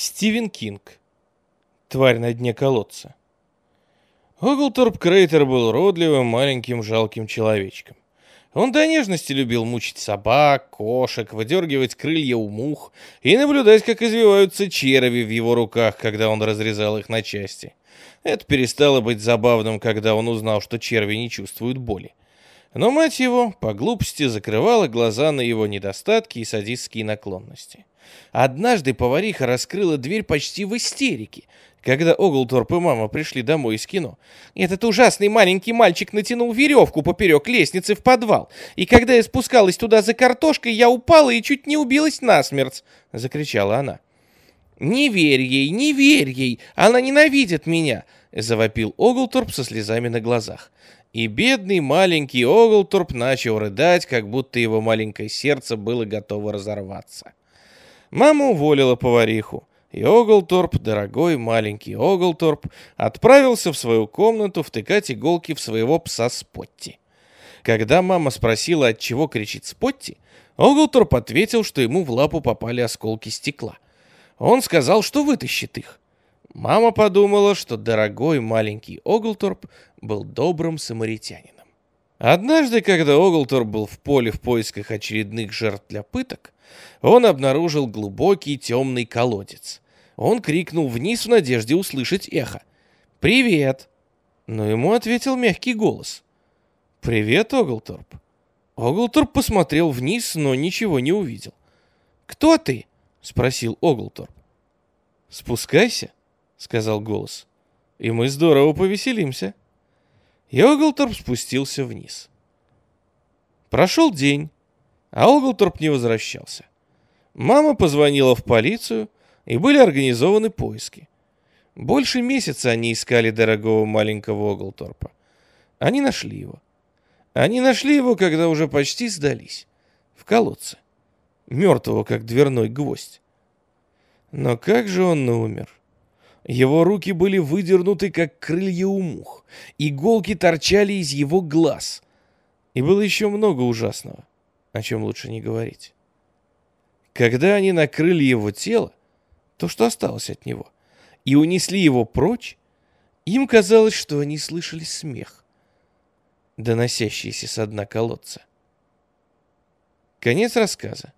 Стивен Кинг. Тварь на дне колодца. Оглторп Крейтер был родливым, маленьким, жалким человечком. Он до нежности любил мучить собак, кошек, выдергивать крылья у мух и наблюдать, как извиваются черви в его руках, когда он разрезал их на части. Это перестало быть забавным, когда он узнал, что черви не чувствуют боли. Но мать его, по глупости, закрывала глаза на его недостатки и садистские наклонности. Однажды повариха раскрыла дверь почти в истерике, когда Оглторп и мама пришли домой из кино. Этот ужасный маленький мальчик натянул веревку поперек лестницы в подвал, и когда я спускалась туда за картошкой, я упала и чуть не убилась насмерть, — закричала она. «Не верь ей, не верь ей, она ненавидит меня!» — завопил Оглторп со слезами на глазах. И бедный маленький Оглторп начал рыдать, как будто его маленькое сердце было готово разорваться. Мама уволила повариху, и Оглторп, дорогой маленький Оглторп, отправился в свою комнату втыкать иголки в своего пса Спотти. Когда мама спросила, от чего кричит Спотти, Оглторп ответил, что ему в лапу попали осколки стекла. Он сказал, что вытащит их. Мама подумала, что дорогой маленький Оглторп был добрым самаритянином. Однажды, когда Оглторп был в поле в поисках очередных жертв для пыток, он обнаружил глубокий темный колодец. Он крикнул вниз в надежде услышать эхо. «Привет!» Но ему ответил мягкий голос. «Привет, Оглторп!» Оглторп посмотрел вниз, но ничего не увидел. «Кто ты?» — спросил Оглторп. «Спускайся», — сказал голос, — «и мы здорово повеселимся». И Оглторп спустился вниз. Прошел день, а Оглторп не возвращался. Мама позвонила в полицию, и были организованы поиски. Больше месяца они искали дорогого маленького Оглторпа. Они нашли его. Они нашли его, когда уже почти сдались. В колодце. Мертвого, как дверной гвоздь. Но как же он умер? Его руки были выдернуты, как крылья у мух. Иголки торчали из его глаз. И было еще много ужасного, о чем лучше не говорить. Когда они накрыли его тело, то, что осталось от него, и унесли его прочь, им казалось, что они слышали смех, доносящийся со дна колодца. Конец рассказа.